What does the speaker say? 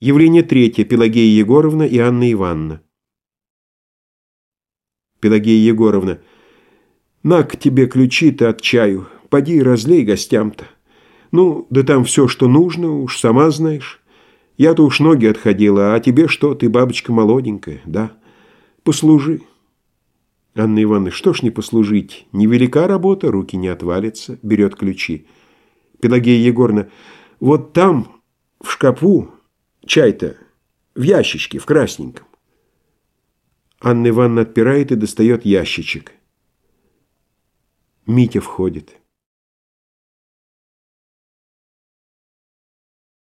Явление третье. Пелагея Егоровна и Анна Ивановна. Пелагея Егоровна. На к тебе ключи-то от чаю. Поди разлей гостям-то. Ну, да там все, что нужно, уж сама знаешь. Я-то уж ноги отходила, а тебе что, ты бабочка молоденькая, да? Послужи. Анна Ивановна, что ж не послужить? Невелика работа, руки не отвалятся. Берет ключи. Пелагея Егоровна, вот там, в шкафу, Чай-то в ящичке, в красненьком. Анна Ивановна отпирает и достает ящичек. Митя входит.